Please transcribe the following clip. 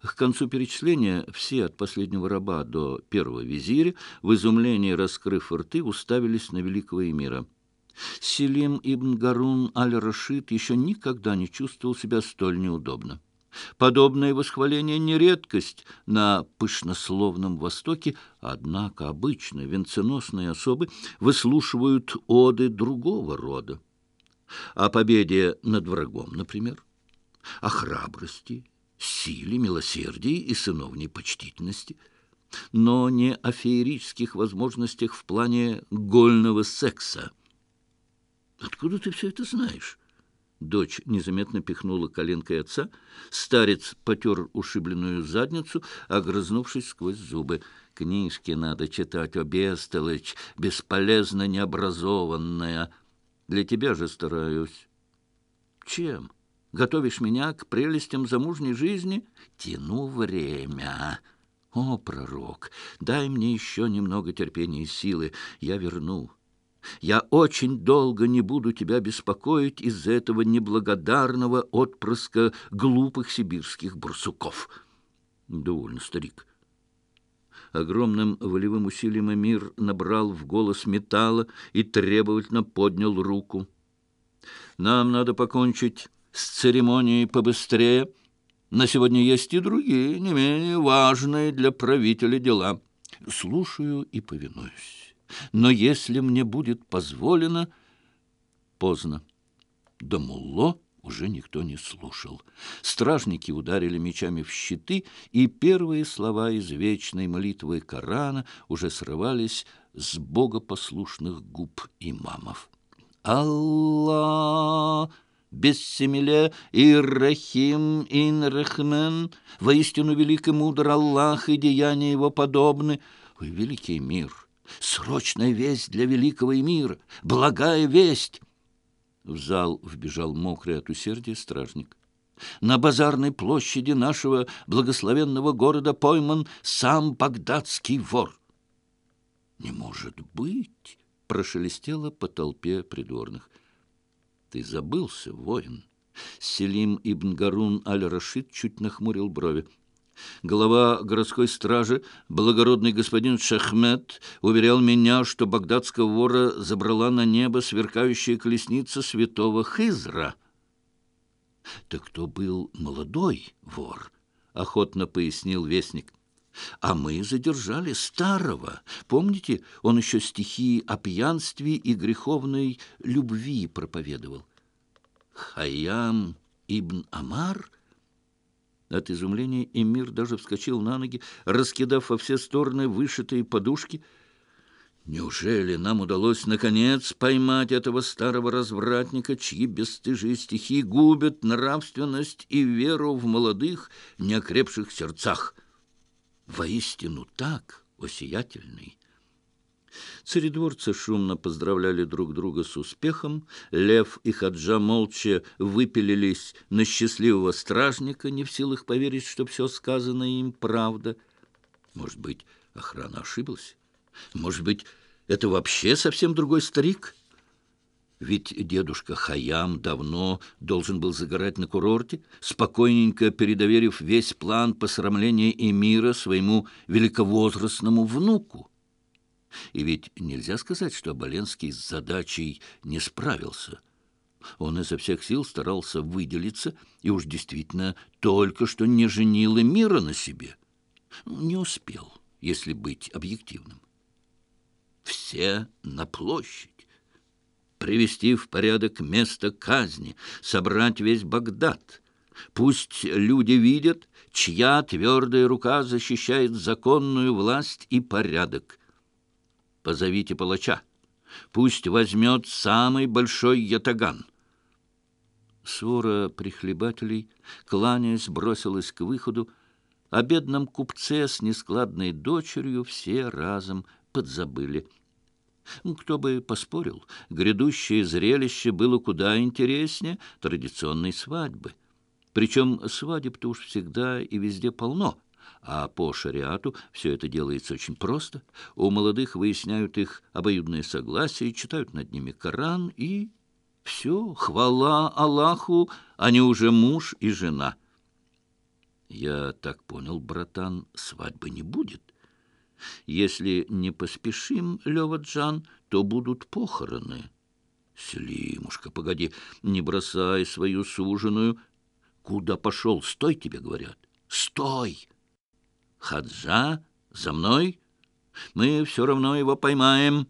К концу перечисления все от последнего раба до первого визиря, в изумлении раскрыв рты, уставились на великого эмира. Селим ибн Гарун аль-Рашид еще никогда не чувствовал себя столь неудобно. Подобное восхваление не редкость на пышнословном Востоке, однако обычно венценосные особы выслушивают оды другого рода. О победе над врагом, например, о храбрости, силе, милосердии и сыновней почтительности, но не о феерических возможностях в плане гольного секса. «Откуда ты все это знаешь?» Дочь незаметно пихнула коленкой отца. Старец потер ушибленную задницу, огрызнувшись сквозь зубы. «Книжки надо читать, о бестолочь, бесполезно необразованная. Для тебя же стараюсь». «Чем? Готовишь меня к прелестям замужней жизни? Тяну время». «О, пророк, дай мне еще немного терпения и силы, я верну». Я очень долго не буду тебя беспокоить из-за этого неблагодарного отпрыска глупых сибирских барсуков. Довольно, старик. Огромным волевым усилием Эмир набрал в голос металла и требовательно поднял руку. Нам надо покончить с церемонией побыстрее. На сегодня есть и другие, не менее важные для правителя дела. Слушаю и повинуюсь но если мне будет позволено... Поздно. До Мулло уже никто не слушал. Стражники ударили мечами в щиты, и первые слова из вечной молитвы Корана уже срывались с богопослушных губ имамов. «Аллах!» Бессемиле Ир-Рахим Ин-Рахмен, воистину велик и мудр Аллах, и деяния его подобны. Ой, великий мир! Срочная весть для великого мира, благая весть!» В зал вбежал мокрый от усердия стражник. «На базарной площади нашего благословенного города пойман сам багдадский вор». «Не может быть!» — прошелестело по толпе придворных. «Ты забылся, воин!» Селим ибн Гарун аль-Рашид чуть нахмурил брови. Глава городской стражи, благородный господин Шахмет, уверял меня, что багдадского вора забрала на небо сверкающая колесница святого Хизра. «Так кто был молодой вор?» — охотно пояснил вестник. «А мы задержали старого. Помните, он еще стихи о пьянстве и греховной любви проповедовал. Хаям ибн Амар — от изумления Эмир даже вскочил на ноги, раскидав во все стороны вышитые подушки. Неужели нам удалось, наконец, поймать этого старого развратника, чьи бесстыжие стихи губят нравственность и веру в молодых, неокрепших сердцах? Воистину так, осиятельный! Царедворцы шумно поздравляли друг друга с успехом. Лев и Хаджа молча выпилились на счастливого стражника, не в силах поверить, что все сказанное им правда. Может быть, охрана ошиблась? Может быть, это вообще совсем другой старик? Ведь дедушка Хаям давно должен был загорать на курорте, спокойненько передоверив весь план посрамления эмира своему великовозрастному внуку. И ведь нельзя сказать, что Оболенский с задачей не справился. Он изо всех сил старался выделиться и уж действительно только что не женил и мира на себе. Не успел, если быть объективным. Все на площадь. Привести в порядок место казни, собрать весь Багдад. Пусть люди видят, чья твердая рука защищает законную власть и порядок. Позовите палача. Пусть возьмет самый большой ятаган. Свора прихлебателей, кланяясь, бросилась к выходу. О бедном купце с нескладной дочерью все разом подзабыли. Кто бы поспорил, грядущее зрелище было куда интереснее традиционной свадьбы. Причем свадеб-то уж всегда и везде полно — а по шариату все это делается очень просто. У молодых выясняют их обоюдное согласие, читают над ними Коран, и все, хвала Аллаху, они уже муж и жена. Я так понял, братан, свадьбы не будет. Если не поспешим, Лёва-Джан, то будут похороны. Селимушка, погоди, не бросай свою суженую. Куда пошел? Стой, тебе говорят. Стой! Хаджа, за мной! Мы все равно его поймаем.